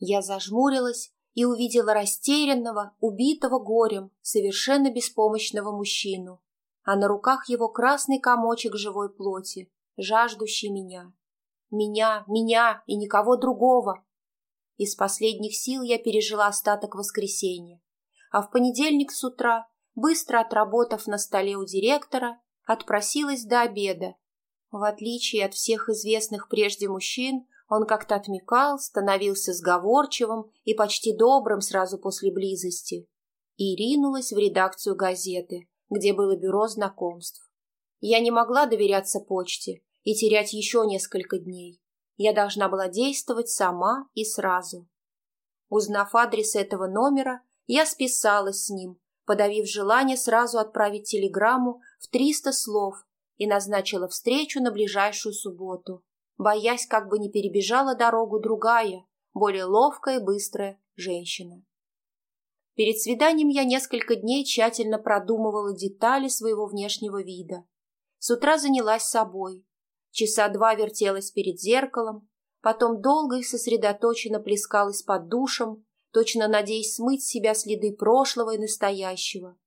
Я зажмурилась и увидела растерянного, убитого горем, совершенно беспомощного мужчину, а на руках его красный комочек живой плоти, жаждущий меня. Меня, меня и никого другого. Из последних сил я пережила остаток воскресенья, а в понедельник с утра, быстро отработав на столе у директора, отпросилась до обеда. В отличие от всех известных прежде мужчин, он как-то отмекал, становился сговорчивым и почти добрым сразу после близости. И ринулась в редакцию газеты, где было бюро знакомств. Я не могла доверяться почте и терять еще несколько дней. Я должна была действовать сама и сразу. Узнав адрес этого номера, я списалась с ним, подавив желание сразу отправить телеграмму в триста слов и назначила встречу на ближайшую субботу, боясь, как бы не перебежала дорогу другая, более ловкая и быстрая женщина. Перед свиданием я несколько дней тщательно продумывала детали своего внешнего вида. С утра занялась собой. Часа два вертелась перед зеркалом, потом долго и сосредоточенно плескалась под душем, точно надеясь смыть с себя следы прошлого и настоящего.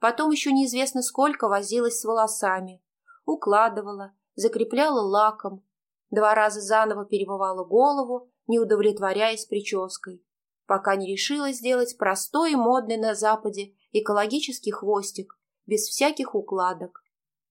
Потом еще неизвестно сколько возилась с волосами, укладывала, закрепляла лаком, два раза заново перемывала голову, не удовлетворяясь прической, пока не решила сделать простой и модный на Западе экологический хвостик, без всяких укладок.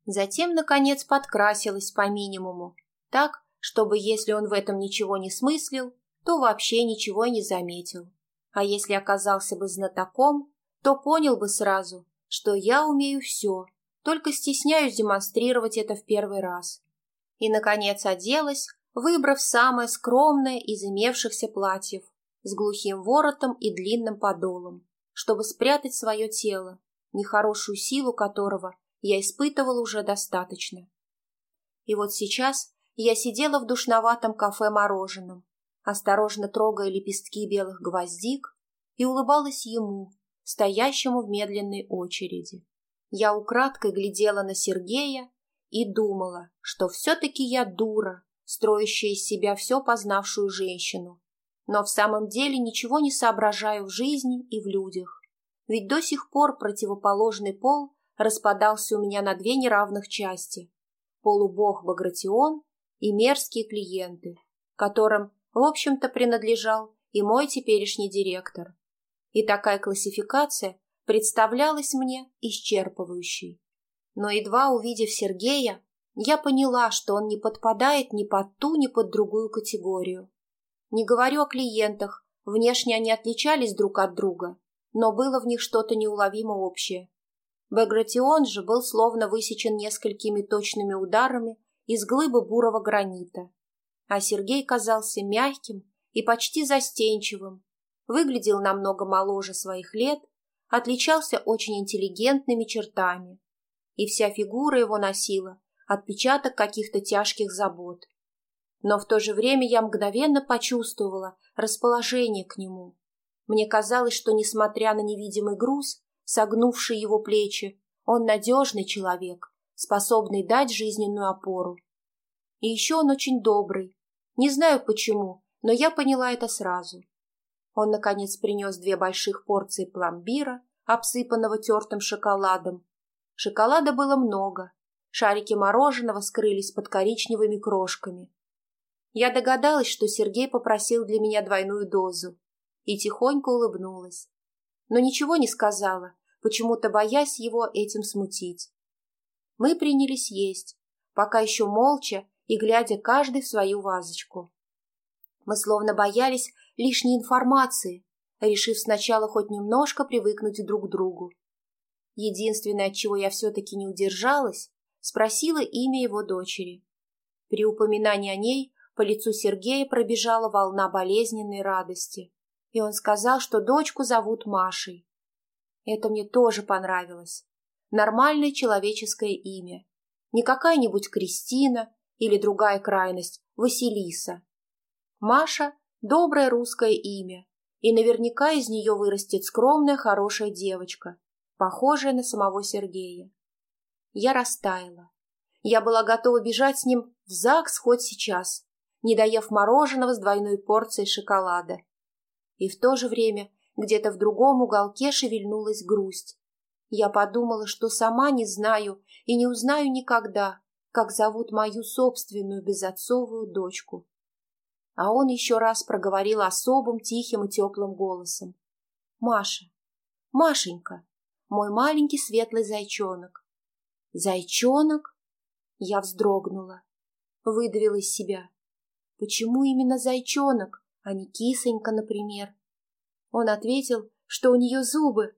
Затем, наконец, подкрасилась по минимуму, так, чтобы, если он в этом ничего не смыслил, то вообще ничего не заметил. А если оказался бы знатоком, то понял бы сразу, что я умею все, только стесняюсь демонстрировать это в первый раз. И, наконец, оделась, выбрав самое скромное из имевшихся платьев, с глухим воротом и длинным подолом, чтобы спрятать свое тело, нехорошую силу которого я испытывала уже достаточно. И вот сейчас я сидела в душноватом кафе-мороженом, осторожно трогая лепестки белых гвоздик, и улыбалась ему, стоящему в медленной очереди. Я украдкой глядела на Сергея и думала, что все-таки я дура, строящая из себя все познавшую женщину, но в самом деле ничего не соображаю в жизни и в людях. Ведь до сих пор противоположный пол распадался у меня на две неравных части. Полубог Багратион и мерзкие клиенты, которым в общем-то, принадлежал и мой теперешний директор. И такая классификация представлялась мне исчерпывающей. Но едва увидев Сергея, я поняла, что он не подпадает ни под ту, ни под другую категорию. Не говорю о клиентах, внешне они отличались друг от друга, но было в них что-то неуловимо общее. Багратион же был словно высечен несколькими точными ударами из глыбы бурого гранита а Сергей казался мягким и почти застенчивым, выглядел намного моложе своих лет, отличался очень интеллигентными чертами, и вся фигура его носила отпечаток каких-то тяжких забот. Но в то же время я мгновенно почувствовала расположение к нему. Мне казалось, что, несмотря на невидимый груз, согнувший его плечи, он надежный человек, способный дать жизненную опору. И еще он очень добрый, не знаю почему, но я поняла это сразу. Он, наконец, принес две больших порции пломбира, обсыпанного тертым шоколадом. Шоколада было много. Шарики мороженого скрылись под коричневыми крошками. Я догадалась, что Сергей попросил для меня двойную дозу, и тихонько улыбнулась. Но ничего не сказала, почему-то боясь его этим смутить. Мы принялись есть, пока еще молча и глядя каждый в свою вазочку. Мы словно боялись лишней информации, решив сначала хоть немножко привыкнуть друг к другу. Единственное, от чего я все-таки не удержалась, спросила имя его дочери. При упоминании о ней по лицу Сергея пробежала волна болезненной радости, и он сказал, что дочку зовут Машей. Это мне тоже понравилось. Нормальное человеческое имя. Не какая-нибудь Кристина или другая крайность – Василиса. Маша – доброе русское имя, и наверняка из нее вырастет скромная хорошая девочка, похожая на самого Сергея. Я растаяла. Я была готова бежать с ним в ЗАГС хоть сейчас, не доев мороженого с двойной порцией шоколада. И в то же время где-то в другом уголке шевельнулась грусть. Я подумала, что сама не знаю и не узнаю никогда, как зовут мою собственную безотцовую дочку. А он еще раз проговорил особым, тихим и теплым голосом. «Маша, Машенька, мой маленький светлый зайчонок». «Зайчонок?» Я вздрогнула, выдавила из себя. «Почему именно зайчонок, а не кисонька, например?» Он ответил, что у нее зубы,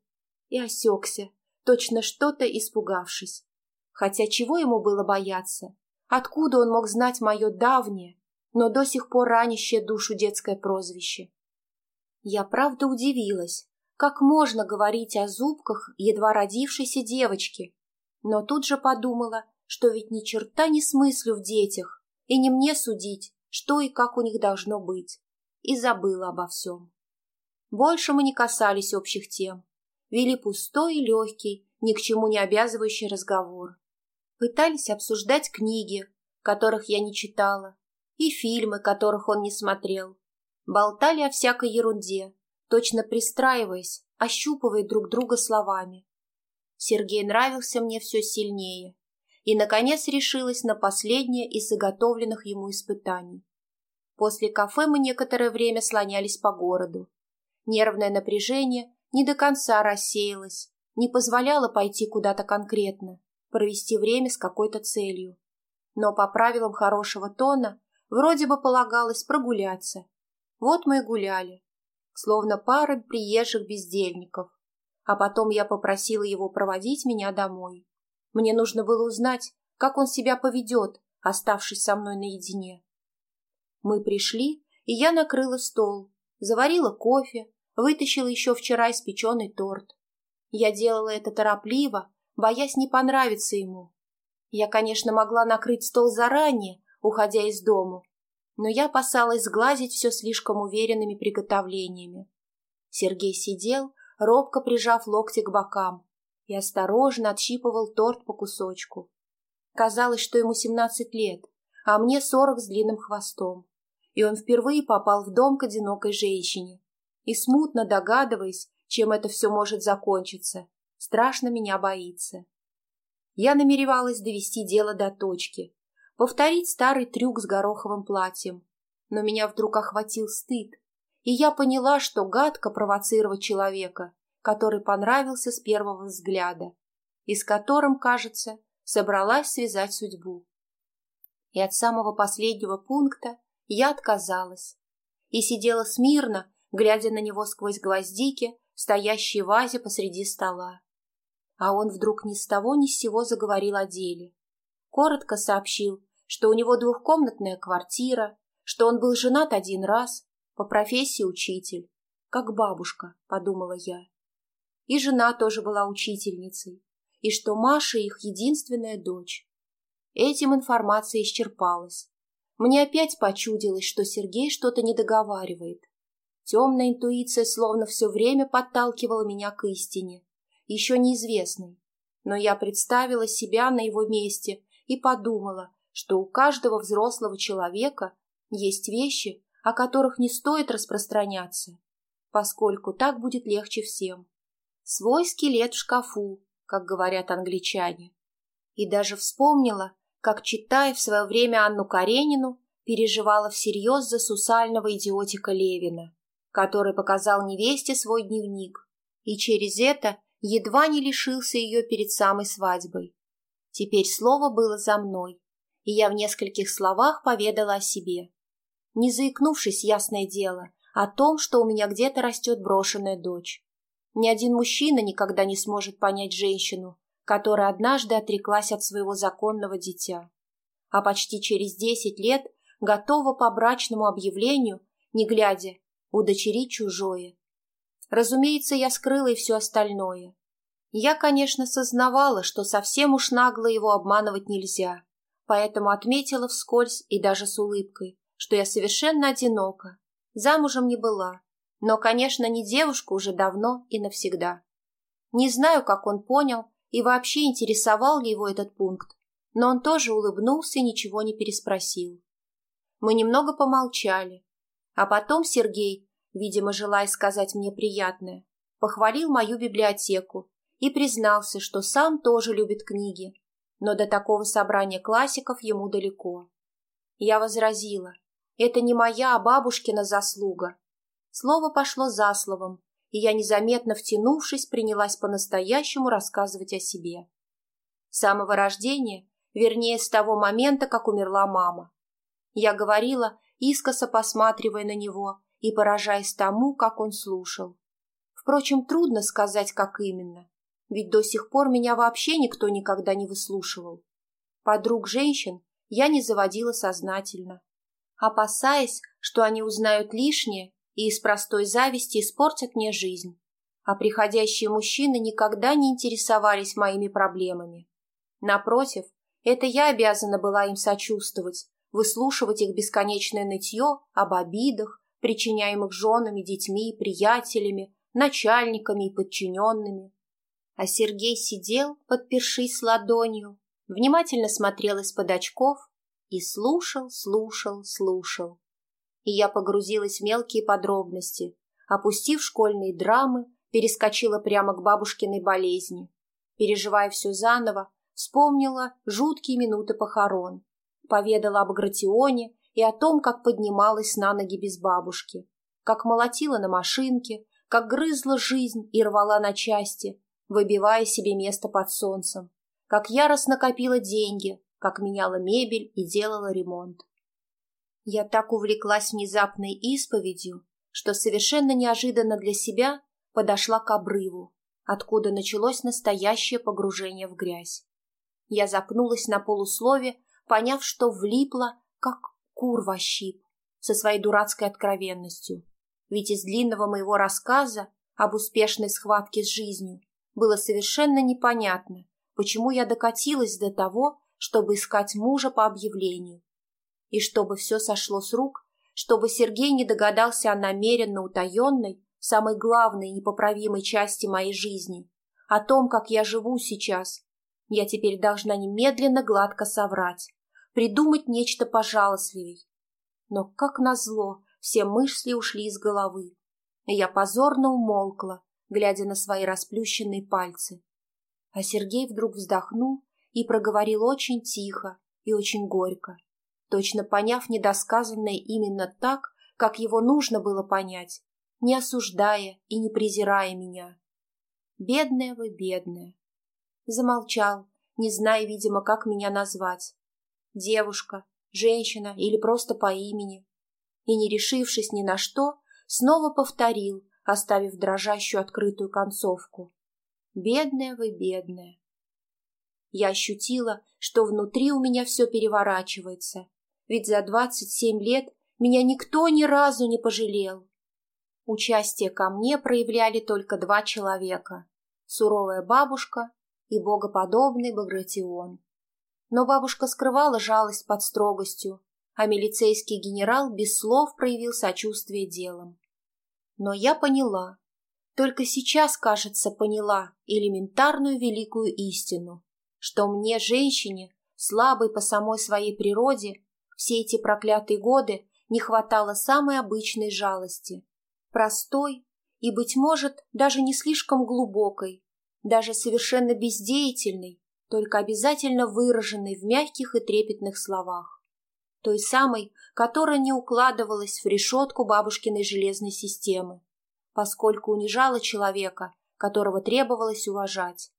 и осекся, точно что-то испугавшись. Хотя чего ему было бояться? Откуда он мог знать мое давнее, но до сих пор ранящее душу детское прозвище? Я правда удивилась, как можно говорить о зубках едва родившейся девочки, но тут же подумала, что ведь ни черта не смыслю в детях, и не мне судить, что и как у них должно быть, и забыла обо всем. Больше мы не касались общих тем, вели пустой и легкий, ни к чему не обязывающий разговор. Пытались обсуждать книги, которых я не читала, и фильмы, которых он не смотрел. Болтали о всякой ерунде, точно пристраиваясь, ощупывая друг друга словами. Сергей нравился мне все сильнее и, наконец, решилась на последнее из заготовленных ему испытаний. После кафе мы некоторое время слонялись по городу. Нервное напряжение не до конца рассеялось, не позволяло пойти куда-то конкретно провести время с какой-то целью. Но по правилам хорошего тона вроде бы полагалось прогуляться. Вот мы и гуляли, словно пара приезжих бездельников. А потом я попросила его проводить меня домой. Мне нужно было узнать, как он себя поведет, оставшись со мной наедине. Мы пришли, и я накрыла стол, заварила кофе, вытащила еще вчера испеченный торт. Я делала это торопливо, боясь не понравиться ему. Я, конечно, могла накрыть стол заранее, уходя из дому, но я опасалась сглазить все слишком уверенными приготовлениями. Сергей сидел, робко прижав локти к бокам, и осторожно отщипывал торт по кусочку. Казалось, что ему семнадцать лет, а мне сорок с длинным хвостом, и он впервые попал в дом к одинокой женщине. И смутно догадываясь, чем это все может закончиться, страшно меня боится. Я намеревалась довести дело до точки, повторить старый трюк с гороховым платьем, но меня вдруг охватил стыд, и я поняла, что гадко провоцировать человека, который понравился с первого взгляда, и с которым, кажется, собралась связать судьбу. И от самого последнего пункта я отказалась и сидела смирно, глядя на него сквозь гвоздики, стоящие в вазе посреди стола. А он вдруг ни с того ни с сего заговорил о деле. Коротко сообщил, что у него двухкомнатная квартира, что он был женат один раз, по профессии учитель. Как бабушка, подумала я. И жена тоже была учительницей, и что Маша их единственная дочь. Этим информация исчерпалась. Мне опять почудилось, что Сергей что-то не договаривает. Темная интуиция словно все время подталкивала меня к истине еще неизвестной, но я представила себя на его месте и подумала, что у каждого взрослого человека есть вещи, о которых не стоит распространяться, поскольку так будет легче всем. Свой скелет в шкафу, как говорят англичане. И даже вспомнила, как, читая в свое время Анну Каренину, переживала всерьез за сусального идиотика Левина, который показал невесте свой дневник, и через это едва не лишился ее перед самой свадьбой. Теперь слово было за мной, и я в нескольких словах поведала о себе. Не заикнувшись, ясное дело, о том, что у меня где-то растет брошенная дочь. Ни один мужчина никогда не сможет понять женщину, которая однажды отреклась от своего законного дитя. А почти через десять лет готова по брачному объявлению, не глядя, удочерить чужое. Разумеется, я скрыла и все остальное. Я, конечно, сознавала, что совсем уж нагло его обманывать нельзя, поэтому отметила вскользь и даже с улыбкой, что я совершенно одинока, замужем не была, но, конечно, не девушка уже давно и навсегда. Не знаю, как он понял и вообще интересовал ли его этот пункт, но он тоже улыбнулся и ничего не переспросил. Мы немного помолчали, а потом Сергей видимо, желая сказать мне приятное, похвалил мою библиотеку и признался, что сам тоже любит книги, но до такого собрания классиков ему далеко. Я возразила, это не моя, а бабушкина заслуга. Слово пошло за словом, и я, незаметно втянувшись, принялась по-настоящему рассказывать о себе. С самого рождения, вернее, с того момента, как умерла мама. Я говорила, искоса посматривая на него и поражаясь тому, как он слушал. Впрочем, трудно сказать, как именно, ведь до сих пор меня вообще никто никогда не выслушивал. Подруг женщин я не заводила сознательно, опасаясь, что они узнают лишнее и из простой зависти испортят мне жизнь. А приходящие мужчины никогда не интересовались моими проблемами. Напротив, это я обязана была им сочувствовать, выслушивать их бесконечное нытье об обидах, причиняемых женами, детьми, приятелями, начальниками и подчиненными. А Сергей сидел, подпершись ладонью, внимательно смотрел из-под очков и слушал, слушал, слушал. И я погрузилась в мелкие подробности, опустив школьные драмы, перескочила прямо к бабушкиной болезни. Переживая все заново, вспомнила жуткие минуты похорон, поведала об Агратионе и о том, как поднималась на ноги без бабушки, как молотила на машинке, как грызла жизнь и рвала на части, выбивая себе место под солнцем, как яростно копила деньги, как меняла мебель и делала ремонт. Я так увлеклась внезапной исповедью, что совершенно неожиданно для себя подошла к обрыву, откуда началось настоящее погружение в грязь. Я запнулась на полуслове, поняв, что влипла, как кур во щип, со своей дурацкой откровенностью. Ведь из длинного моего рассказа об успешной схватке с жизнью было совершенно непонятно, почему я докатилась до того, чтобы искать мужа по объявлению. И чтобы все сошло с рук, чтобы Сергей не догадался о намеренно утаенной, самой главной непоправимой части моей жизни, о том, как я живу сейчас, я теперь должна немедленно гладко соврать, придумать нечто пожалостливей. Но, как назло, все мысли ушли из головы, я позорно умолкла, глядя на свои расплющенные пальцы. А Сергей вдруг вздохнул и проговорил очень тихо и очень горько, точно поняв недосказанное именно так, как его нужно было понять, не осуждая и не презирая меня. Бедная вы, бедная. Замолчал, не зная, видимо, как меня назвать. Девушка, женщина или просто по имени. И, не решившись ни на что, снова повторил, оставив дрожащую открытую концовку. «Бедная вы, бедная». Я ощутила, что внутри у меня все переворачивается, ведь за двадцать семь лет меня никто ни разу не пожалел. Участие ко мне проявляли только два человека – суровая бабушка и богоподобный Багратион. Но бабушка скрывала жалость под строгостью, а милицейский генерал без слов проявил сочувствие делом. Но я поняла, только сейчас, кажется, поняла элементарную великую истину, что мне, женщине, слабой по самой своей природе, все эти проклятые годы не хватало самой обычной жалости, простой и, быть может, даже не слишком глубокой, даже совершенно бездеятельной, только обязательно выраженной в мягких и трепетных словах. Той самой, которая не укладывалась в решетку бабушкиной железной системы, поскольку унижала человека, которого требовалось уважать.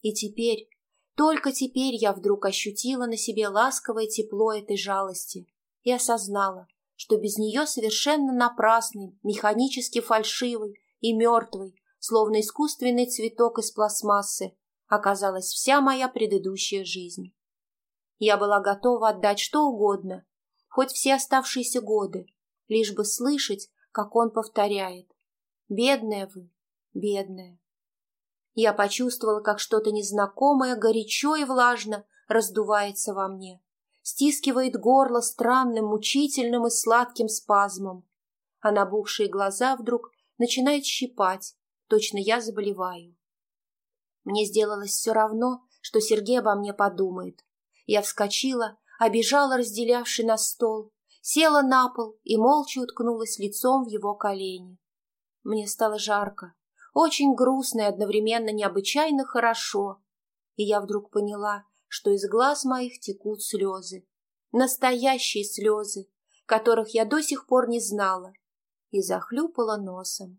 И теперь, только теперь я вдруг ощутила на себе ласковое тепло этой жалости и осознала, что без нее совершенно напрасный, механически фальшивый и мертвый, словно искусственный цветок из пластмассы, оказалась вся моя предыдущая жизнь. Я была готова отдать что угодно, хоть все оставшиеся годы, лишь бы слышать, как он повторяет. «Бедная вы, бедная». Я почувствовала, как что-то незнакомое, горячо и влажно раздувается во мне, стискивает горло странным, мучительным и сладким спазмом, а набухшие глаза вдруг начинают щипать, Точно я заболеваю. Мне сделалось все равно, что Сергей обо мне подумает. Я вскочила, обижала разделявший нас стол, села на пол и молча уткнулась лицом в его колени. Мне стало жарко, очень грустно и одновременно необычайно хорошо, и я вдруг поняла, что из глаз моих текут слезы. Настоящие слезы, которых я до сих пор не знала, и захлюпала носом.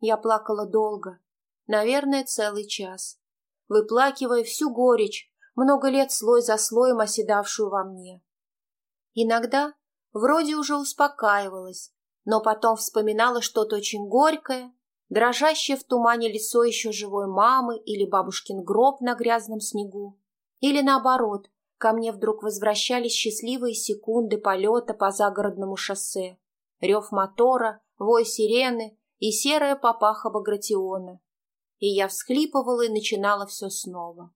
Я плакала долго, наверное, целый час, выплакивая всю горечь, много лет слой за слоем оседавшую во мне. Иногда вроде уже успокаивалась, но потом вспоминала что-то очень горькое, дрожащее в тумане лицо еще живой мамы или бабушкин гроб на грязном снегу, или наоборот, ко мне вдруг возвращались счастливые секунды полета по загородному шоссе, рев мотора, вой сирены и серая папаха Багратиона. И я всхлипывала и начинала все снова.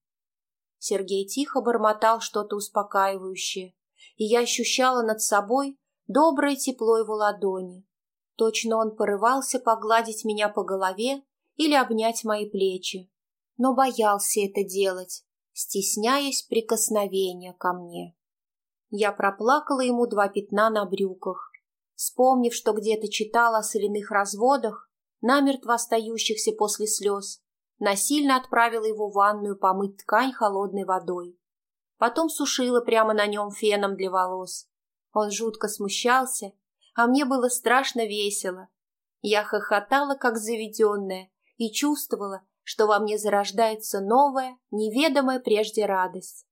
Сергей тихо бормотал что-то успокаивающее, и я ощущала над собой доброе тепло его ладони. Точно он порывался погладить меня по голове или обнять мои плечи, но боялся это делать, стесняясь прикосновения ко мне. Я проплакала ему два пятна на брюках, вспомнив, что где-то читала о соляных разводах, намертво остающихся после слез, насильно отправила его в ванную помыть ткань холодной водой. Потом сушила прямо на нем феном для волос. Он жутко смущался, а мне было страшно весело. Я хохотала, как заведенная, и чувствовала, что во мне зарождается новая, неведомая прежде радость.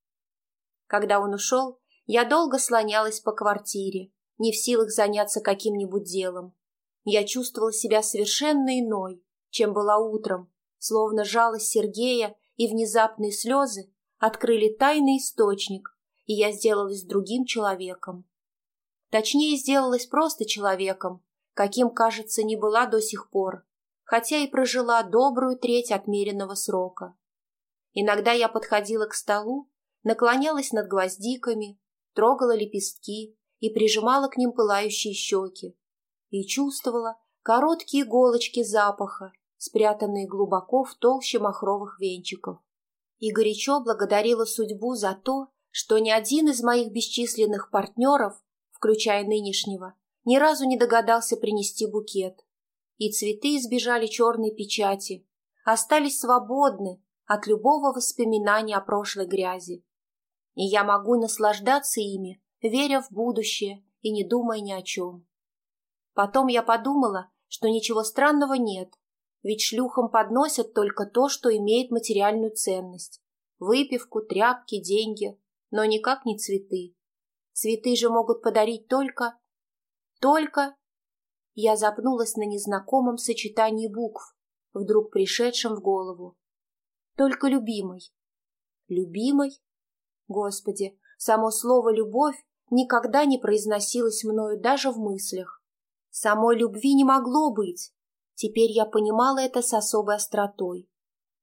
Когда он ушел, я долго слонялась по квартире, не в силах заняться каким-нибудь делом. Я чувствовала себя совершенно иной, чем была утром, словно жалость Сергея и внезапные слезы открыли тайный источник, и я сделалась другим человеком. Точнее, сделалась просто человеком, каким, кажется, не была до сих пор, хотя и прожила добрую треть отмеренного срока. Иногда я подходила к столу, наклонялась над гвоздиками, трогала лепестки и прижимала к ним пылающие щеки, и чувствовала короткие иголочки запаха, спрятанные глубоко в толще махровых венчиков. И горячо благодарила судьбу за то, что ни один из моих бесчисленных партнеров включая нынешнего, ни разу не догадался принести букет. И цветы избежали черной печати, остались свободны от любого воспоминания о прошлой грязи. И я могу наслаждаться ими, веря в будущее и не думая ни о чем. Потом я подумала, что ничего странного нет, ведь шлюхам подносят только то, что имеет материальную ценность. Выпивку, тряпки, деньги, но никак не цветы. Цветы же могут подарить только... Только... Я запнулась на незнакомом сочетании букв, вдруг пришедшем в голову. Только любимой. Любимой? Господи, само слово «любовь» никогда не произносилось мною даже в мыслях. Самой любви не могло быть. Теперь я понимала это с особой остротой.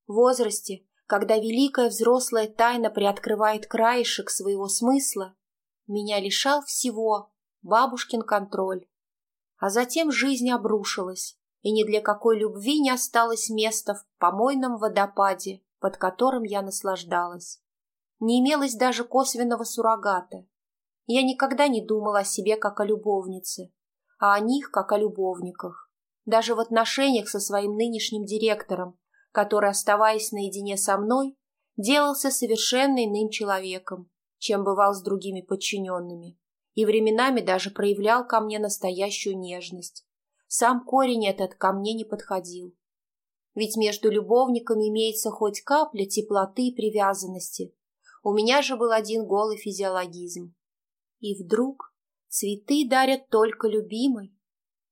В возрасте, когда великая взрослая тайна приоткрывает краешек своего смысла, меня лишал всего бабушкин контроль. А затем жизнь обрушилась, и ни для какой любви не осталось места в помойном водопаде, под которым я наслаждалась. Не имелось даже косвенного суррогата. Я никогда не думала о себе как о любовнице, а о них как о любовниках. Даже в отношениях со своим нынешним директором, который, оставаясь наедине со мной, делался совершенно иным человеком, чем бывал с другими подчиненными, и временами даже проявлял ко мне настоящую нежность. Сам корень этот ко мне не подходил. Ведь между любовниками имеется хоть капля теплоты и привязанности. У меня же был один голый физиологизм. И вдруг цветы дарят только любимой.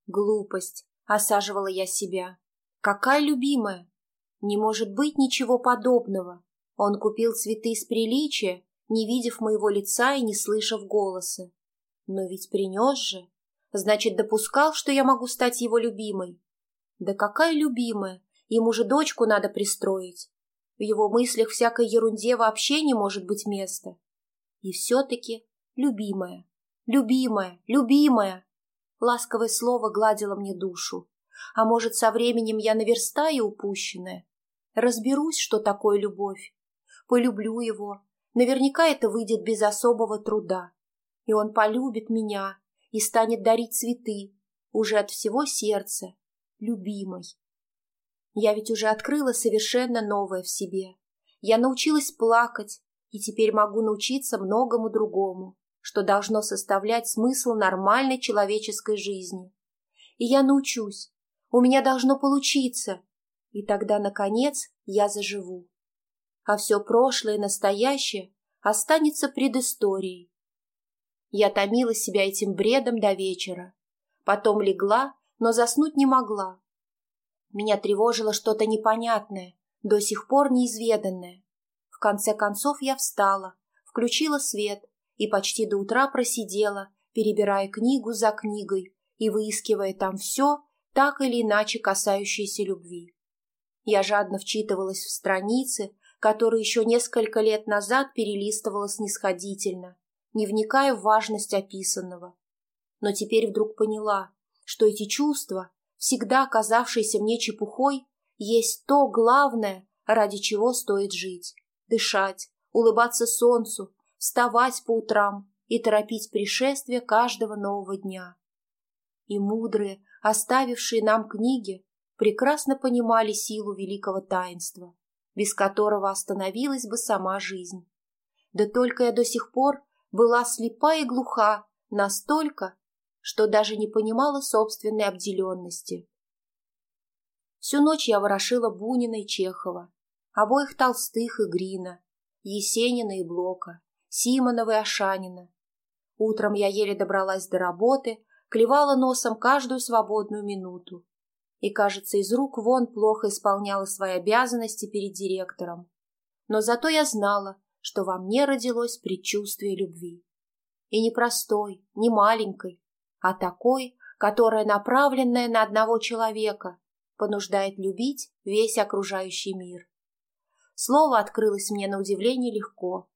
Глупость, осаживала я себя. Какая любимая? Не может быть ничего подобного. Он купил цветы из приличия не видев моего лица и не слышав голоса. Но ведь принес же. Значит, допускал, что я могу стать его любимой. Да какая любимая? Ему же дочку надо пристроить. В его мыслях всякой ерунде вообще не может быть места. И все-таки любимая, любимая, любимая. Ласковое слово гладило мне душу. А может, со временем я наверстаю упущенное? Разберусь, что такое любовь. Полюблю его, Наверняка это выйдет без особого труда. И он полюбит меня, и станет дарить цветы, уже от всего сердца, любимой. Я ведь уже открыла совершенно новое в себе. Я научилась плакать, и теперь могу научиться многому другому, что должно составлять смысл нормальной человеческой жизни. И я научусь, у меня должно получиться, и тогда, наконец, я заживу. А все прошлое и настоящее останется предысторией. Я томила себя этим бредом до вечера. Потом легла, но заснуть не могла. Меня тревожило что-то непонятное, до сих пор неизведанное. В конце концов я встала, включила свет и почти до утра просидела, перебирая книгу за книгой и выискивая там все, так или иначе касающееся любви. Я жадно вчитывалась в страницы, которые еще несколько лет назад перелистывала снисходительно, не вникая в важность описанного. Но теперь вдруг поняла, что эти чувства, всегда казавшиеся мне чепухой, есть то главное, ради чего стоит жить, дышать, улыбаться солнцу, вставать по утрам и торопить пришествие каждого нового дня. И мудрые, оставившие нам книги, прекрасно понимали силу великого таинства, без которого остановилась бы сама жизнь. Да только я до сих пор была слепа и глуха настолько, что даже не понимала собственной обделенности. Всю ночь я ворошила Бунина и Чехова, обоих Толстых и Грина, Есенина и Блока, Симонова и Ашанина. Утром я еле добралась до работы, клевала носом каждую свободную минуту и, кажется, из рук вон плохо исполняла свои обязанности перед директором. Но зато я знала, что во мне родилось предчувствие любви. И не простой, не маленькой, а такой, которая, направленная на одного человека, понуждает любить весь окружающий мир. Слово открылось мне на удивление легко,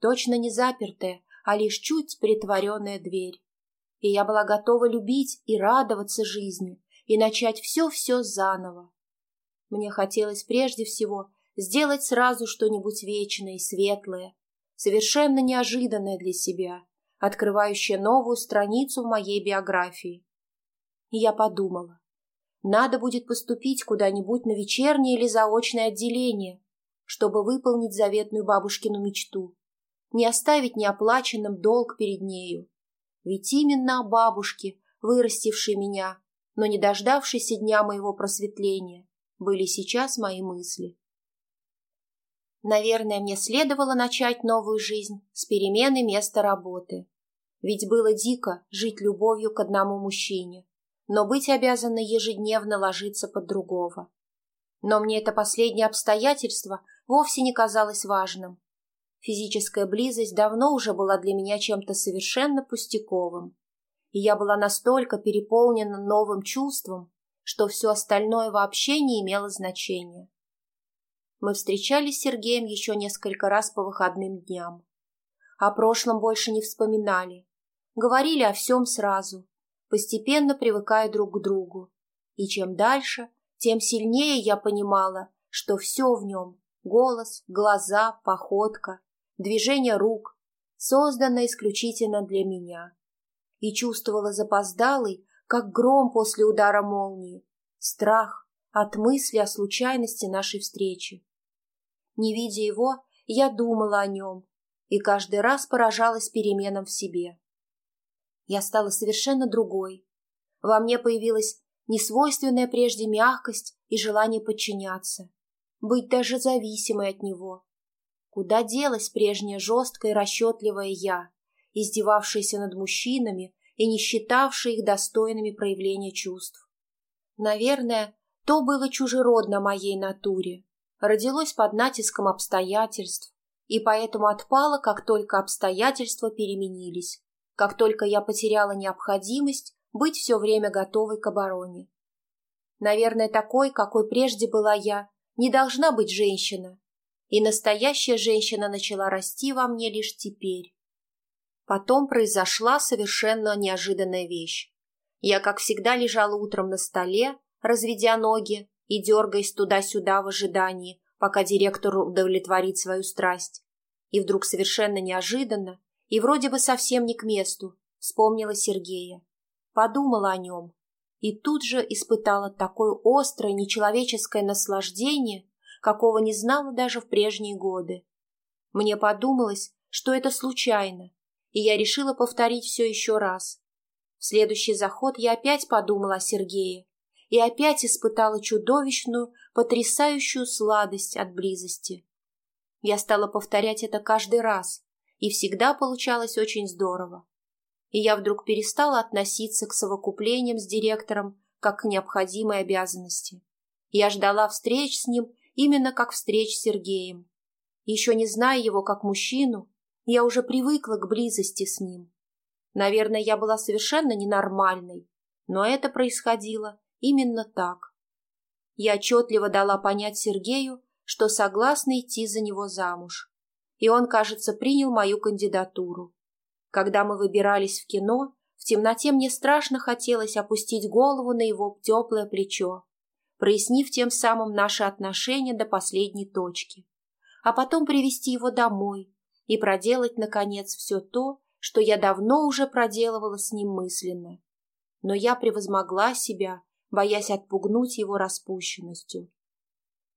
точно не запертая, а лишь чуть притворенная дверь. И я была готова любить и радоваться жизни, и начать все-все заново. Мне хотелось прежде всего сделать сразу что-нибудь вечное и светлое, совершенно неожиданное для себя, открывающее новую страницу в моей биографии. И я подумала, надо будет поступить куда-нибудь на вечернее или заочное отделение, чтобы выполнить заветную бабушкину мечту, не оставить неоплаченным долг перед нею. Ведь именно о бабушке, вырастившей меня, но не дождавшейся дня моего просветления, были сейчас мои мысли. Наверное, мне следовало начать новую жизнь с перемены места работы. Ведь было дико жить любовью к одному мужчине, но быть обязанной ежедневно ложиться под другого. Но мне это последнее обстоятельство вовсе не казалось важным. Физическая близость давно уже была для меня чем-то совершенно пустяковым, и я была настолько переполнена новым чувством, что все остальное вообще не имело значения. Мы встречались с Сергеем еще несколько раз по выходным дням. О прошлом больше не вспоминали. Говорили о всем сразу, постепенно привыкая друг к другу. И чем дальше, тем сильнее я понимала, что все в нем — голос, глаза, походка, движение рук — создано исключительно для меня. И чувствовала запоздалый, как гром после удара молнии, страх от мысли о случайности нашей встречи. Не видя его, я думала о нем и каждый раз поражалась переменам в себе. Я стала совершенно другой. Во мне появилась несвойственная прежде мягкость и желание подчиняться, быть даже зависимой от него. Куда делась прежняя жесткая и расчетливая я, издевавшаяся над мужчинами и не считавшая их достойными проявления чувств? Наверное, то было чужеродно моей натуре, родилось под натиском обстоятельств и поэтому отпало, как только обстоятельства переменились, как только я потеряла необходимость быть все время готовой к обороне. Наверное, такой, какой прежде была я, не должна быть женщина, и настоящая женщина начала расти во мне лишь теперь. Потом произошла совершенно неожиданная вещь. Я, как всегда, лежала утром на столе, разведя ноги, и дергаясь туда-сюда в ожидании, пока директор удовлетворит свою страсть. И вдруг совершенно неожиданно, и вроде бы совсем не к месту, вспомнила Сергея, подумала о нем и тут же испытала такое острое нечеловеческое наслаждение, какого не знала даже в прежние годы. Мне подумалось, что это случайно, и я решила повторить все еще раз. В следующий заход я опять подумала о Сергее и опять испытала чудовищную, потрясающую сладость от близости. Я стала повторять это каждый раз, и всегда получалось очень здорово. И я вдруг перестала относиться к совокуплениям с директором как к необходимой обязанности. Я ждала встреч с ним именно как встреч с Сергеем. Еще не зная его как мужчину, я уже привыкла к близости с ним. Наверное, я была совершенно ненормальной, но это происходило именно так. Я отчетливо дала понять Сергею, что согласна идти за него замуж. И он, кажется, принял мою кандидатуру. Когда мы выбирались в кино, в темноте мне страшно хотелось опустить голову на его теплое плечо, прояснив тем самым наши отношения до последней точки, а потом привести его домой и проделать, наконец, все то, что я давно уже проделывала с ним мысленно. Но я превозмогла себя, боясь отпугнуть его распущенностью.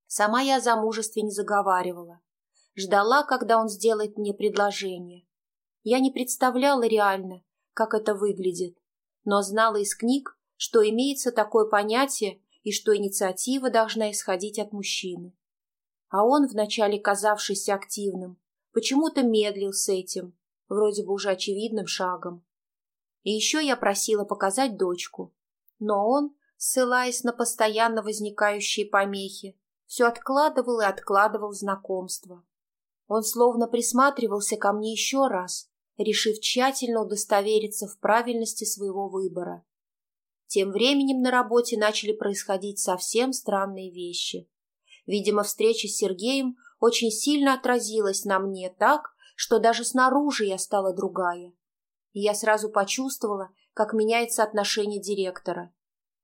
Сама я о замужестве не заговаривала. Ждала, когда он сделает мне предложение. Я не представляла реально, как это выглядит, но знала из книг, что имеется такое понятие и что инициатива должна исходить от мужчины. А он, вначале казавшийся активным, почему-то медлил с этим, вроде бы уже очевидным шагом. И еще я просила показать дочку, но он, ссылаясь на постоянно возникающие помехи, все откладывал и откладывал знакомство. Он словно присматривался ко мне еще раз, решив тщательно удостовериться в правильности своего выбора. Тем временем на работе начали происходить совсем странные вещи. Видимо, встреча с Сергеем очень сильно отразилась на мне так, что даже снаружи я стала другая. И я сразу почувствовала, как меняется отношение директора.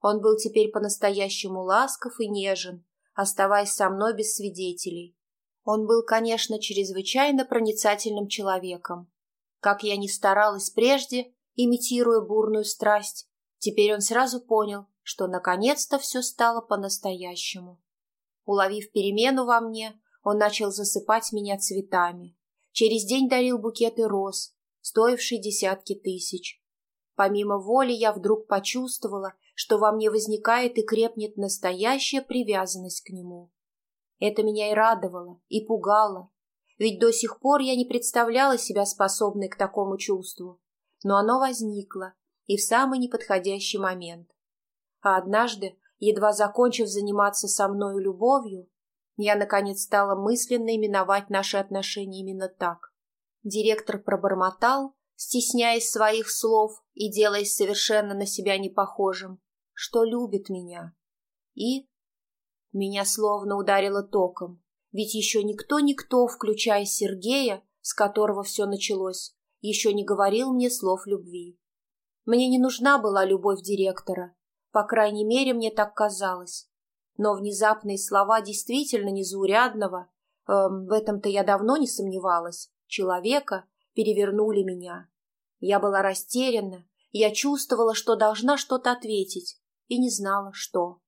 Он был теперь по-настоящему ласков и нежен, оставаясь со мной без свидетелей. Он был, конечно, чрезвычайно проницательным человеком. Как я ни старалась прежде, имитируя бурную страсть, теперь он сразу понял, что наконец-то все стало по-настоящему. Уловив перемену во мне, он начал засыпать меня цветами. Через день дарил букеты роз, стоившие десятки тысяч. Помимо воли я вдруг почувствовала, что во мне возникает и крепнет настоящая привязанность к нему. Это меня и радовало, и пугало, ведь до сих пор я не представляла себя способной к такому чувству, но оно возникло и в самый неподходящий момент. А однажды, едва закончив заниматься со мною любовью, я, наконец, стала мысленно именовать наши отношения именно так. Директор пробормотал, стесняясь своих слов и делаясь совершенно на себя непохожим, что любит меня. И меня словно ударило током, ведь еще никто-никто, включая Сергея, с которого все началось, еще не говорил мне слов любви. Мне не нужна была любовь директора, по крайней мере, мне так казалось. Но внезапные слова действительно незаурядного, э, в этом-то я давно не сомневалась, человека перевернули меня. Я была растеряна, я чувствовала, что должна что-то ответить, и не знала, что.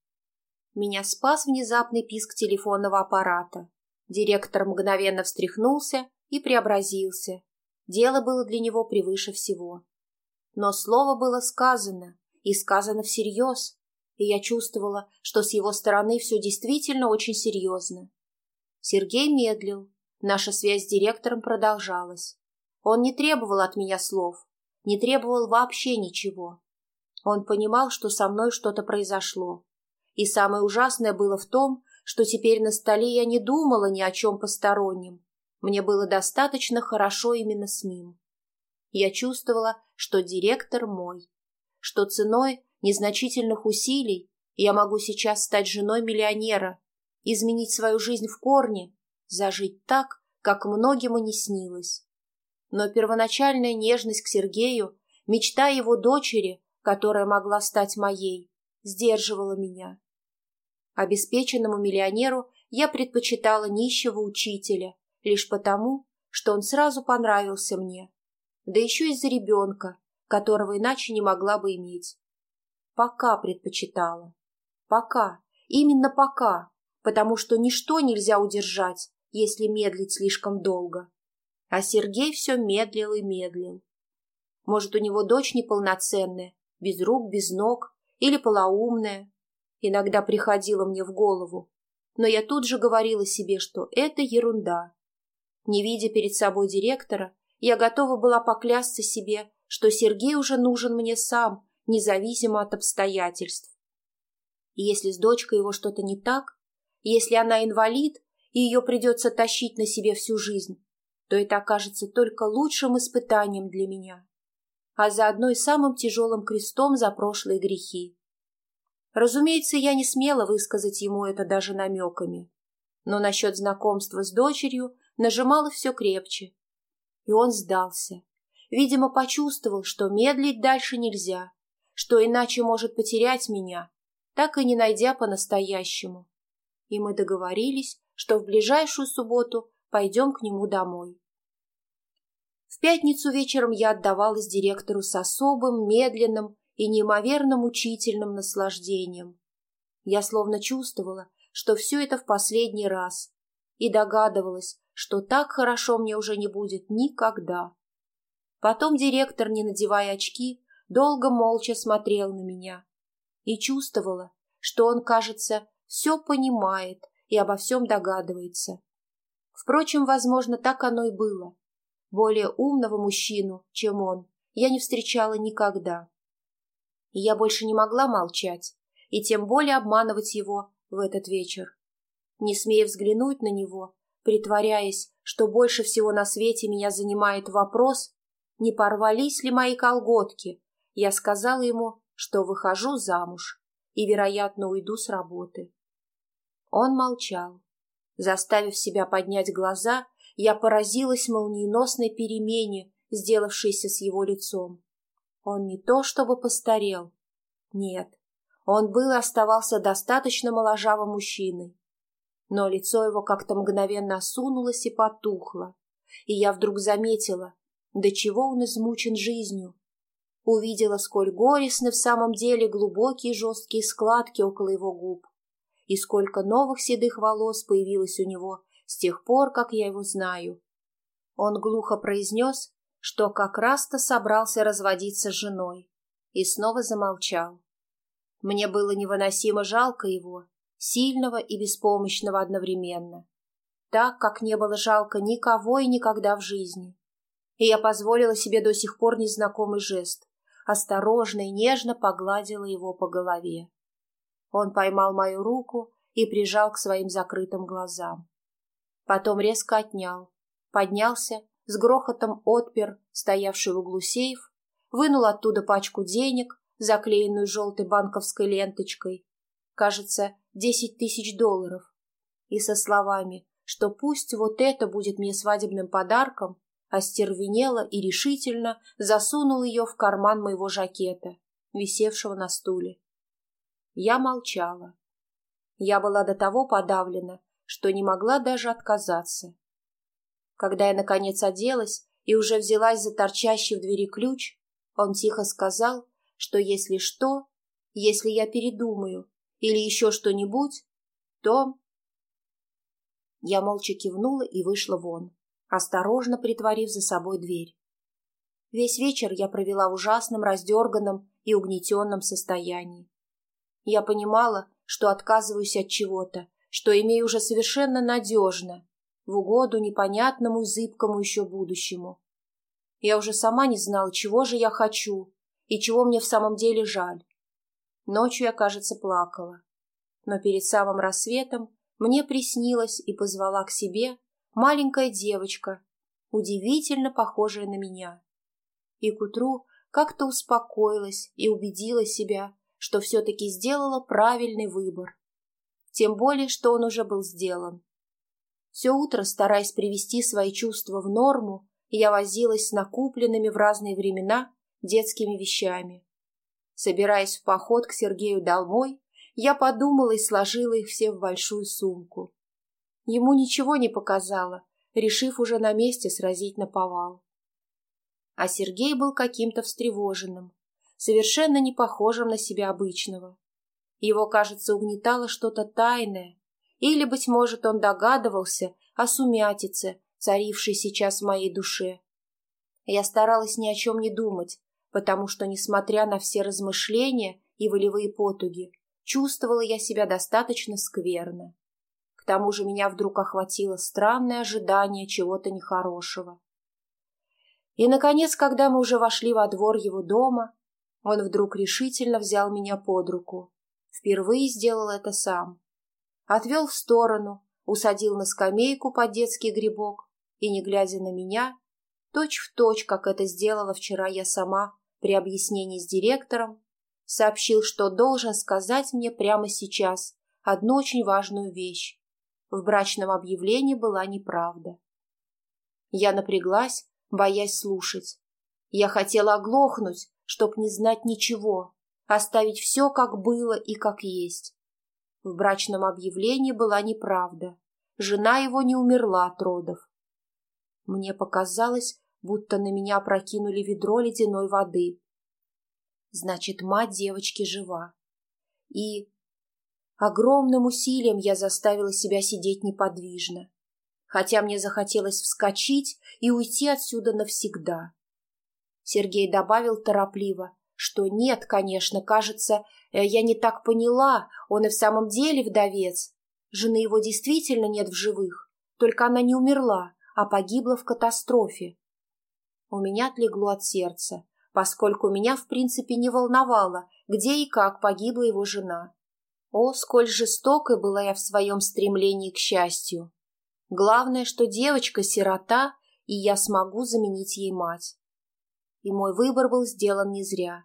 Меня спас внезапный писк телефонного аппарата. Директор мгновенно встряхнулся и преобразился. Дело было для него превыше всего. Но слово было сказано, и сказано всерьез, и я чувствовала, что с его стороны все действительно очень серьезно. Сергей медлил, наша связь с директором продолжалась. Он не требовал от меня слов, не требовал вообще ничего. Он понимал, что со мной что-то произошло. И самое ужасное было в том, что теперь на столе я не думала ни о чем постороннем. Мне было достаточно хорошо именно с ним. Я чувствовала, что директор мой, что ценой незначительных усилий я могу сейчас стать женой миллионера, изменить свою жизнь в корне, зажить так, как многим и не снилось. Но первоначальная нежность к Сергею, мечта его дочери, которая могла стать моей, сдерживала меня. Обеспеченному миллионеру я предпочитала нищего учителя лишь потому, что он сразу понравился мне. Да еще из-за ребенка, которого иначе не могла бы иметь. Пока предпочитала. Пока, именно пока, потому что ничто нельзя удержать, если медлить слишком долго. А Сергей все медлил и медлил. Может, у него дочь неполноценная, без рук, без ног, или полоумная. Иногда приходило мне в голову. Но я тут же говорила себе, что это ерунда. Не видя перед собой директора, я готова была поклясться себе, что Сергей уже нужен мне сам, независимо от обстоятельств. И если с дочкой его что-то не так, если она инвалид, и ее придется тащить на себе всю жизнь, то это окажется только лучшим испытанием для меня, а заодно и самым тяжелым крестом за прошлые грехи. Разумеется, я не смела высказать ему это даже намеками, но насчет знакомства с дочерью нажимала все крепче. И он сдался. Видимо, почувствовал, что медлить дальше нельзя, что иначе может потерять меня, так и не найдя по-настоящему. И мы договорились, что в ближайшую субботу пойдем к нему домой. В пятницу вечером я отдавалась директору с особым, медленным и неимоверно мучительным наслаждением. Я словно чувствовала, что все это в последний раз, и догадывалась, что так хорошо мне уже не будет никогда. Потом директор, не надевая очки, долго молча смотрел на меня и чувствовала, что он, кажется, все понимает и обо всем догадывается. Впрочем, возможно, так оно и было. Более умного мужчину, чем он, я не встречала никогда. И я больше не могла молчать, и тем более обманывать его в этот вечер. Не смея взглянуть на него, притворяясь, что больше всего на свете меня занимает вопрос, не порвались ли мои колготки, я сказала ему, что выхожу замуж и, вероятно, уйду с работы. Он молчал. Заставив себя поднять глаза, я поразилась молниеносной перемене, сделавшейся с его лицом. Он не то чтобы постарел. Нет, он был и оставался достаточно моложавым мужчиной. Но лицо его как-то мгновенно осунулось и потухло, и я вдруг заметила, до чего он измучен жизнью. Увидела, сколь горестны в самом деле глубокие жесткие складки около его губ, и сколько новых седых волос появилось у него с тех пор, как я его знаю. Он глухо произнес, что как раз-то собрался разводиться с женой, и снова замолчал. Мне было невыносимо жалко его, сильного и беспомощного одновременно, так, как не было жалко никого и никогда в жизни. И я позволила себе до сих пор незнакомый жест, осторожно и нежно погладила его по голове. Он поймал мою руку и прижал к своим закрытым глазам. Потом резко отнял, поднялся, с грохотом отпер стоявший в углу сейф, вынул оттуда пачку денег, заклеенную желтой банковской ленточкой, кажется, десять тысяч долларов, и со словами, что пусть вот это будет мне свадебным подарком, остервенела и решительно засунул ее в карман моего жакета, висевшего на стуле. Я молчала. Я была до того подавлена, что не могла даже отказаться. Когда я, наконец, оделась и уже взялась за торчащий в двери ключ, он тихо сказал, что если что, если я передумаю или еще что-нибудь, то... Я молча кивнула и вышла вон, осторожно притворив за собой дверь. Весь вечер я провела в ужасном, раздерганном и угнетенном состоянии. Я понимала, что отказываюсь от чего-то, что имею уже совершенно надежно, в угоду непонятному и зыбкому еще будущему. Я уже сама не знала, чего же я хочу и чего мне в самом деле жаль. Ночью я, кажется, плакала. Но перед самым рассветом мне приснилась и позвала к себе маленькая девочка, удивительно похожая на меня. И к утру как-то успокоилась и убедила себя, что все-таки сделала правильный выбор тем более, что он уже был сделан. Все утро, стараясь привести свои чувства в норму, я возилась с накупленными в разные времена детскими вещами. Собираясь в поход к Сергею домой, я подумала и сложила их все в большую сумку. Ему ничего не показала, решив уже на месте сразить на повал. а Сергей был каким-то встревоженным, совершенно не похожим на себя обычного. Его, кажется, угнетало что-то тайное, или, быть может, он догадывался о сумятице, царившей сейчас в моей душе. Я старалась ни о чем не думать, потому что, несмотря на все размышления и волевые потуги, чувствовала я себя достаточно скверно. К тому же меня вдруг охватило странное ожидание чего-то нехорошего. И, наконец, когда мы уже вошли во двор его дома, он вдруг решительно взял меня под руку. Впервые сделал это сам. Отвел в сторону, усадил на скамейку под детский грибок и, не глядя на меня, точь в точь, как это сделала вчера я сама при объяснении с директором, сообщил, что должен сказать мне прямо сейчас одну очень важную вещь. В брачном объявлении была неправда. Я напряглась, боясь слушать. Я хотела оглохнуть, чтоб не знать ничего, оставить все, как было и как есть. В брачном объявлении была неправда. Жена его не умерла от родов. Мне показалось, будто на меня прокинули ведро ледяной воды. Значит, мать девочки жива. И огромным усилием я заставила себя сидеть неподвижно, хотя мне захотелось вскочить и уйти отсюда навсегда. Сергей добавил торопливо, что нет, конечно, кажется, э, я не так поняла, он и в самом деле вдовец. Жены его действительно нет в живых, только она не умерла, а погибла в катастрофе. У меня отлегло от сердца, поскольку меня в принципе не волновало, где и как погибла его жена. О, сколь жестокой была я в своем стремлении к счастью. Главное, что девочка сирота, и я смогу заменить ей мать. И мой выбор был сделан не зря.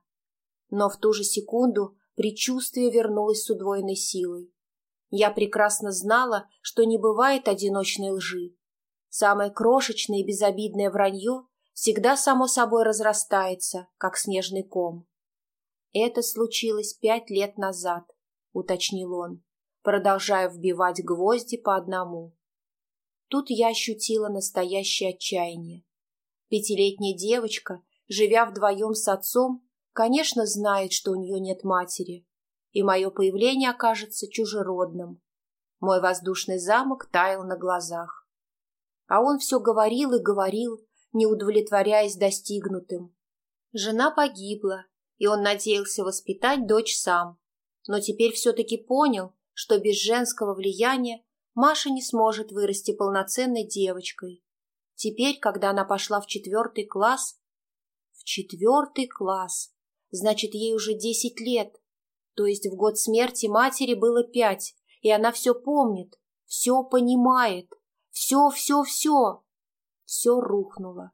Но в ту же секунду предчувствие вернулось с удвоенной силой. Я прекрасно знала, что не бывает одиночной лжи. Самое крошечное и безобидное вранье всегда само собой разрастается, как снежный ком. Это случилось пять лет назад, уточнил он, продолжая вбивать гвозди по одному. Тут я ощутила настоящее отчаяние. Пятилетняя девочка, живя вдвоем с отцом, конечно, знает, что у нее нет матери, и мое появление окажется чужеродным. Мой воздушный замок таял на глазах. А он все говорил и говорил, не удовлетворяясь достигнутым. Жена погибла, и он надеялся воспитать дочь сам, но теперь все-таки понял, что без женского влияния Маша не сможет вырасти полноценной девочкой. Теперь, когда она пошла в четвертый класс... В четвертый класс! Значит, ей уже десять лет. То есть в год смерти матери было пять, и она все помнит, все понимает, все-все-все. Все рухнуло.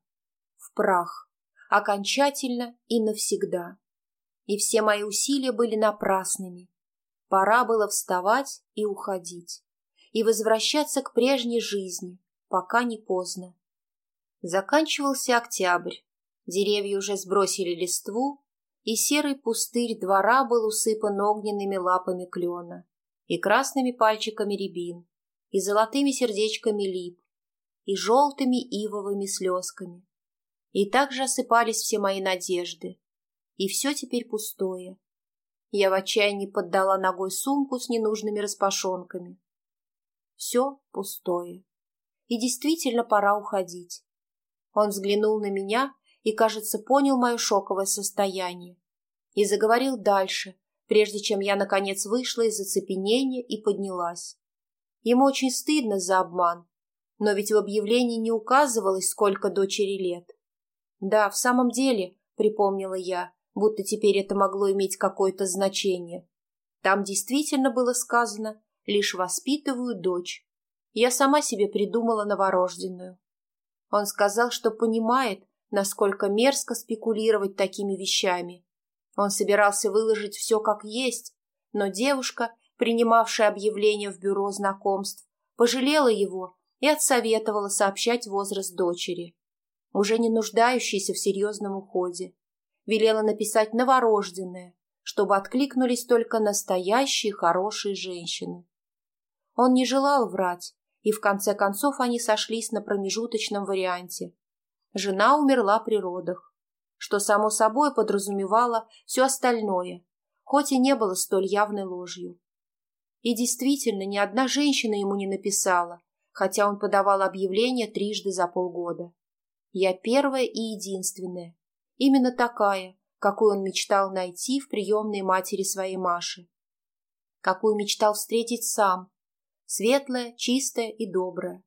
В прах. Окончательно и навсегда. И все мои усилия были напрасными. Пора было вставать и уходить и возвращаться к прежней жизни, пока не поздно. Заканчивался октябрь, деревья уже сбросили листву, и серый пустырь двора был усыпан огненными лапами клена и красными пальчиками рябин, и золотыми сердечками лип, и желтыми ивовыми слезками. И также осыпались все мои надежды. И все теперь пустое. Я в отчаянии поддала ногой сумку с ненужными распашонками. Все пустое. И действительно пора уходить. Он взглянул на меня и, кажется, понял мое шоковое состояние. И заговорил дальше, прежде чем я, наконец, вышла из оцепенения и поднялась. Ему очень стыдно за обман, но ведь в объявлении не указывалось, сколько дочери лет. Да, в самом деле, припомнила я, будто теперь это могло иметь какое-то значение. Там действительно было сказано лишь воспитываю дочь. Я сама себе придумала новорожденную. Он сказал, что понимает, насколько мерзко спекулировать такими вещами. Он собирался выложить все как есть, но девушка, принимавшая объявление в бюро знакомств, пожалела его и отсоветовала сообщать возраст дочери, уже не нуждающейся в серьезном уходе. Велела написать новорожденное, чтобы откликнулись только настоящие хорошие женщины. Он не желал врать, и в конце концов они сошлись на промежуточном варианте. Жена умерла при родах, что само собой подразумевало все остальное, хоть и не было столь явной ложью. И действительно, ни одна женщина ему не написала, хотя он подавал объявление трижды за полгода. Я первая и единственная, именно такая, какую он мечтал найти в приемной матери своей Маши, какую мечтал встретить сам, светлая, чистая и добрая.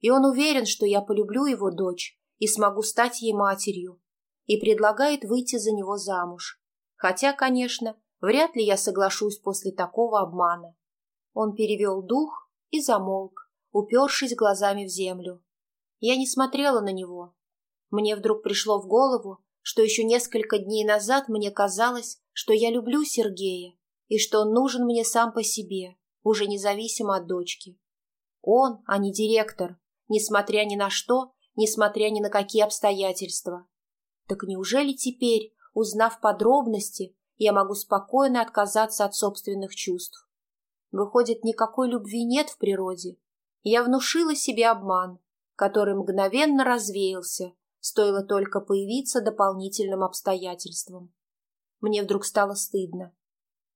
И он уверен, что я полюблю его дочь и смогу стать ей матерью, и предлагает выйти за него замуж. Хотя, конечно, вряд ли я соглашусь после такого обмана. Он перевел дух и замолк, упершись глазами в землю. Я не смотрела на него. Мне вдруг пришло в голову, что еще несколько дней назад мне казалось, что я люблю Сергея и что он нужен мне сам по себе, уже независимо от дочки. Он, а не директор, несмотря ни на что, несмотря ни на какие обстоятельства. Так неужели теперь, узнав подробности, я могу спокойно отказаться от собственных чувств? Выходит, никакой любви нет в природе. Я внушила себе обман, который мгновенно развеялся, стоило только появиться дополнительным обстоятельствам. Мне вдруг стало стыдно.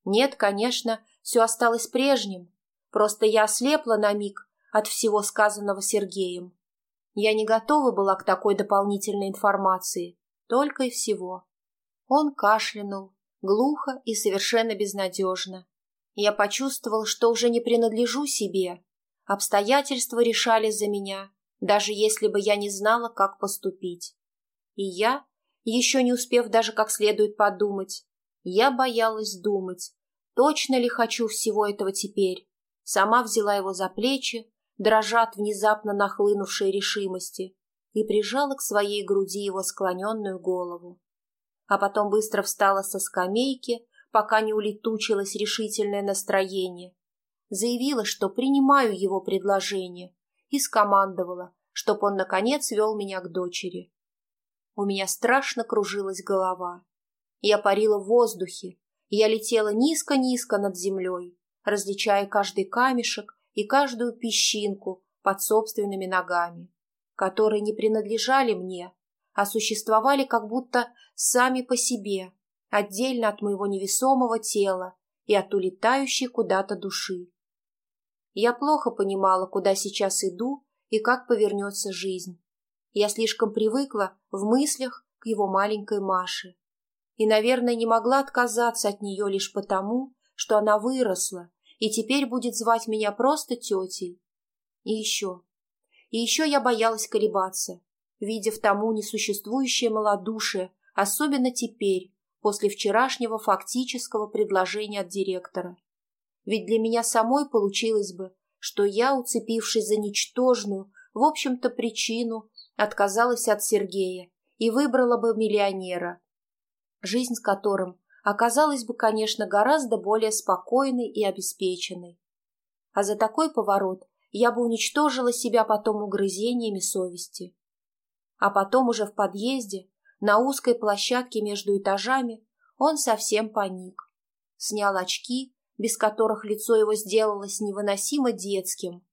Нет, конечно, все осталось прежним, просто я ослепла на миг от всего сказанного Сергеем. Я не готова была к такой дополнительной информации, только и всего. Он кашлянул, глухо и совершенно безнадежно, я почувствовал, что уже не принадлежу себе. Обстоятельства решали за меня, даже если бы я не знала, как поступить. И я, еще не успев даже как следует подумать, я боялась думать, точно ли хочу всего этого теперь. Сама взяла его за плечи, дрожа от внезапно нахлынувшей решимости, и прижала к своей груди его склоненную голову. А потом быстро встала со скамейки, пока не улетучилось решительное настроение. Заявила, что принимаю его предложение, и скомандовала, чтоб он, наконец, вел меня к дочери. У меня страшно кружилась голова. Я парила в воздухе, я летела низко-низко над землей, различая каждый камешек и каждую песчинку под собственными ногами, которые не принадлежали мне, а существовали как будто сами по себе, отдельно от моего невесомого тела и от улетающей куда-то души. Я плохо понимала, куда сейчас иду и как повернется жизнь. Я слишком привыкла в мыслях к его маленькой Маше. И, наверное, не могла отказаться от нее лишь потому, что она выросла и теперь будет звать меня просто тетей. И еще. И еще я боялась колебаться, видя в тому несуществующее малодушие, особенно теперь, после вчерашнего фактического предложения от директора. Ведь для меня самой получилось бы, что я, уцепившись за ничтожную, в общем-то, причину, отказалась от Сергея и выбрала бы миллионера, жизнь с которым оказалась бы, конечно, гораздо более спокойной и обеспеченной. А за такой поворот я бы уничтожила себя потом угрызениями совести. А потом уже в подъезде на узкой площадке между этажами он совсем паник. Снял очки, без которых лицо его сделалось невыносимо детским,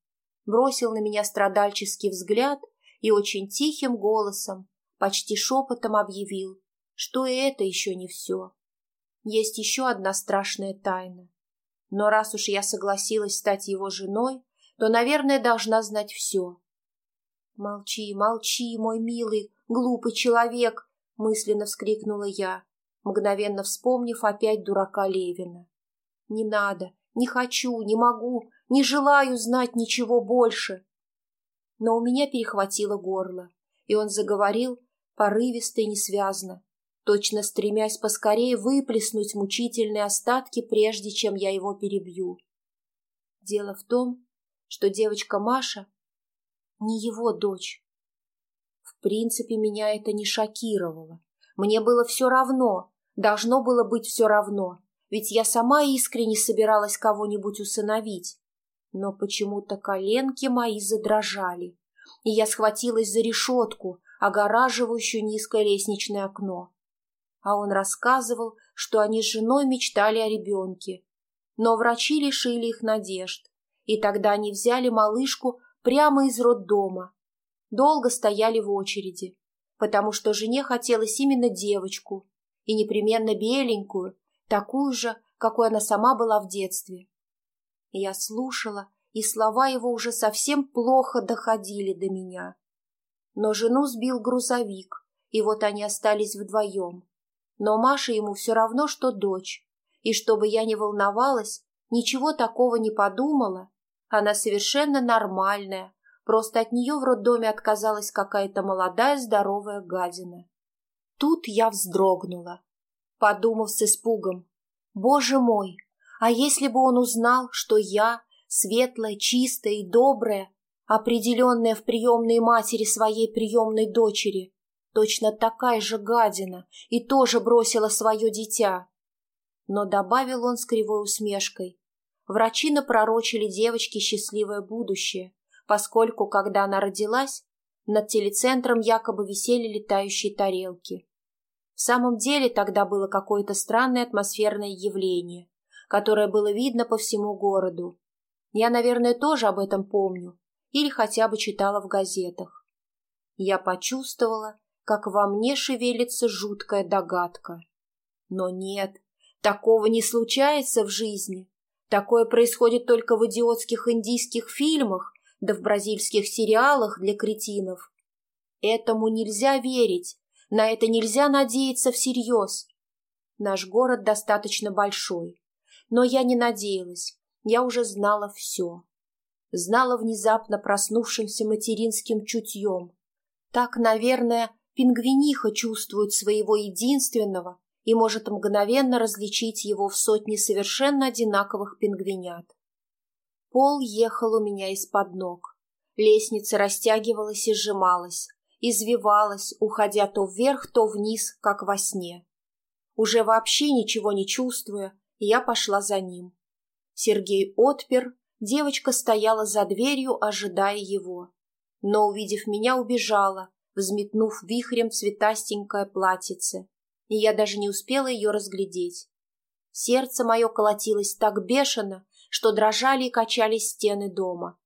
бросил на меня страдальческий взгляд и очень тихим голосом, почти шепотом объявил, что и это еще не все. Есть еще одна страшная тайна. Но раз уж я согласилась стать его женой, то, наверное, должна знать все. «Молчи, молчи, мой милый, глупый человек!» — мысленно вскрикнула я, мгновенно вспомнив опять дурака Левина. «Не надо, не хочу, не могу, не желаю знать ничего больше!» Но у меня перехватило горло, и он заговорил порывисто и несвязно, точно стремясь поскорее выплеснуть мучительные остатки, прежде чем я его перебью. Дело в том, что девочка Маша не его дочь. В принципе, меня это не шокировало. Мне было все равно, должно было быть все равно, ведь я сама искренне собиралась кого-нибудь усыновить. Но почему-то коленки мои задрожали, и я схватилась за решетку, огораживающую низкое лестничное окно. А он рассказывал, что они с женой мечтали о ребенке, но врачи лишили их надежд, и тогда они взяли малышку прямо из роддома. Долго стояли в очереди, потому что жене хотелось именно девочку, и непременно беленькую, такую же, какой она сама была в детстве. Я слушала, и слова его уже совсем плохо доходили до меня. Но жену сбил грузовик, и вот они остались вдвоем. Но Маша ему все равно, что дочь, и чтобы я не волновалась, ничего такого не подумала, она совершенно нормальная, просто от нее в роддоме отказалась какая-то молодая здоровая гадина. Тут я вздрогнула, подумав с испугом. Боже мой, а если бы он узнал, что я, светлая, чистая и добрая, определенная в приемной матери своей приемной дочери, точно такая же гадина и тоже бросила свое дитя. Но добавил он с кривой усмешкой. Врачи напророчили девочке счастливое будущее, поскольку, когда она родилась, над телецентром якобы висели летающие тарелки. В самом деле тогда было какое-то странное атмосферное явление, которое было видно по всему городу. Я, наверное, тоже об этом помню или хотя бы читала в газетах. Я почувствовала, как во мне шевелится жуткая догадка. Но нет, такого не случается в жизни. Такое происходит только в идиотских индийских фильмах да в бразильских сериалах для кретинов. Этому нельзя верить, на это нельзя надеяться всерьез. Наш город достаточно большой, но я не надеялась, я уже знала все. Знала внезапно проснувшимся материнским чутьем. Так, наверное, пингвиниха чувствует своего единственного и может мгновенно различить его в сотне совершенно одинаковых пингвинят. Пол ехал у меня из-под ног. Лестница растягивалась и сжималась, извивалась, уходя то вверх, то вниз, как во сне. Уже вообще ничего не чувствуя, я пошла за ним. Сергей отпер, девочка стояла за дверью, ожидая его. Но, увидев меня, убежала, взметнув вихрем цветастенькое платьице, и я даже не успела ее разглядеть. Сердце мое колотилось так бешено, что дрожали и качались стены дома.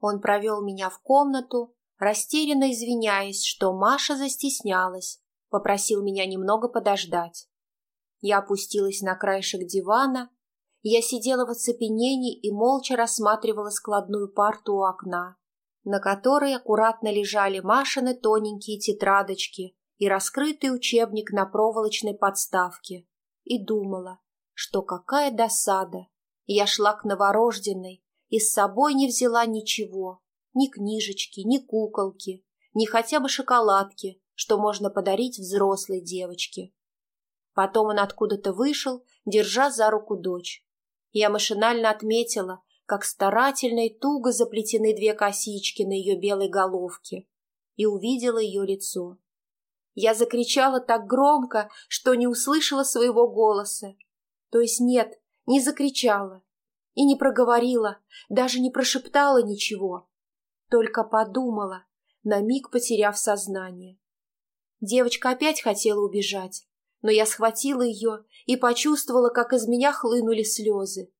Он провел меня в комнату, растерянно извиняясь, что Маша застеснялась, попросил меня немного подождать. Я опустилась на краешек дивана, я сидела в оцепенении и молча рассматривала складную парту у окна, на которой аккуратно лежали Машины тоненькие тетрадочки и раскрытый учебник на проволочной подставке, и думала, что какая досада. Я шла к новорожденной и с собой не взяла ничего, ни книжечки, ни куколки, ни хотя бы шоколадки, что можно подарить взрослой девочке. Потом он откуда-то вышел, держа за руку дочь. Я машинально отметила, как старательно и туго заплетены две косички на ее белой головке, и увидела ее лицо. Я закричала так громко, что не услышала своего голоса. То есть нет, не закричала и не проговорила, даже не прошептала ничего. Только подумала, на миг потеряв сознание. Девочка опять хотела убежать, но я схватила ее и почувствовала, как из меня хлынули слезы.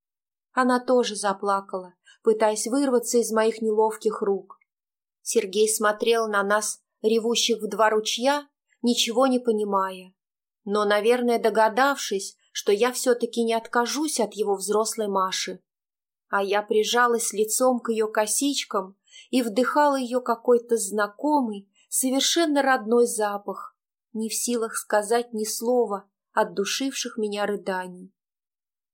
Она тоже заплакала, пытаясь вырваться из моих неловких рук. Сергей смотрел на нас, ревущих в два ручья, ничего не понимая. Но, наверное, догадавшись, что я все-таки не откажусь от его взрослой Маши. А я прижалась лицом к ее косичкам и вдыхала ее какой-то знакомый, совершенно родной запах, не в силах сказать ни слова от душивших меня рыданий.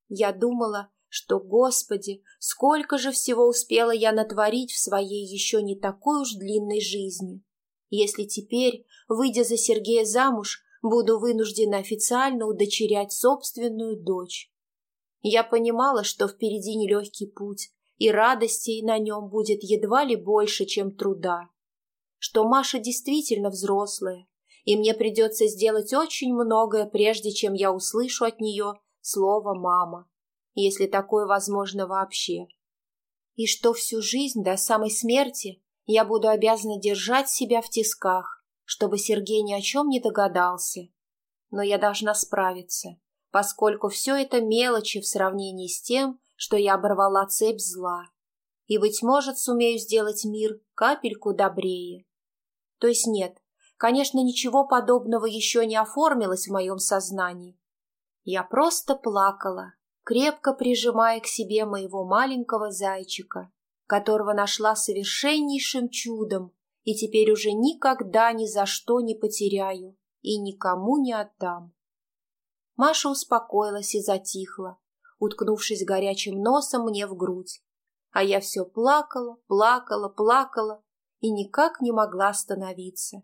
Я думала, что, Господи, сколько же всего успела я натворить в своей еще не такой уж длинной жизни, если теперь, выйдя за Сергея замуж, буду вынуждена официально удочерять собственную дочь. Я понимала, что впереди нелегкий путь, и радостей на нем будет едва ли больше, чем труда. Что Маша действительно взрослая, и мне придется сделать очень многое, прежде чем я услышу от нее слово «мама», если такое возможно вообще. И что всю жизнь до самой смерти я буду обязана держать себя в тисках, чтобы Сергей ни о чем не догадался. Но я должна справиться, поскольку все это мелочи в сравнении с тем, что я оборвала цепь зла. И, быть может, сумею сделать мир капельку добрее. То есть нет, Конечно, ничего подобного еще не оформилось в моем сознании. Я просто плакала, крепко прижимая к себе моего маленького зайчика, которого нашла совершеннейшим чудом и теперь уже никогда ни за что не потеряю и никому не отдам. Маша успокоилась и затихла, уткнувшись горячим носом мне в грудь. А я все плакала, плакала, плакала и никак не могла остановиться.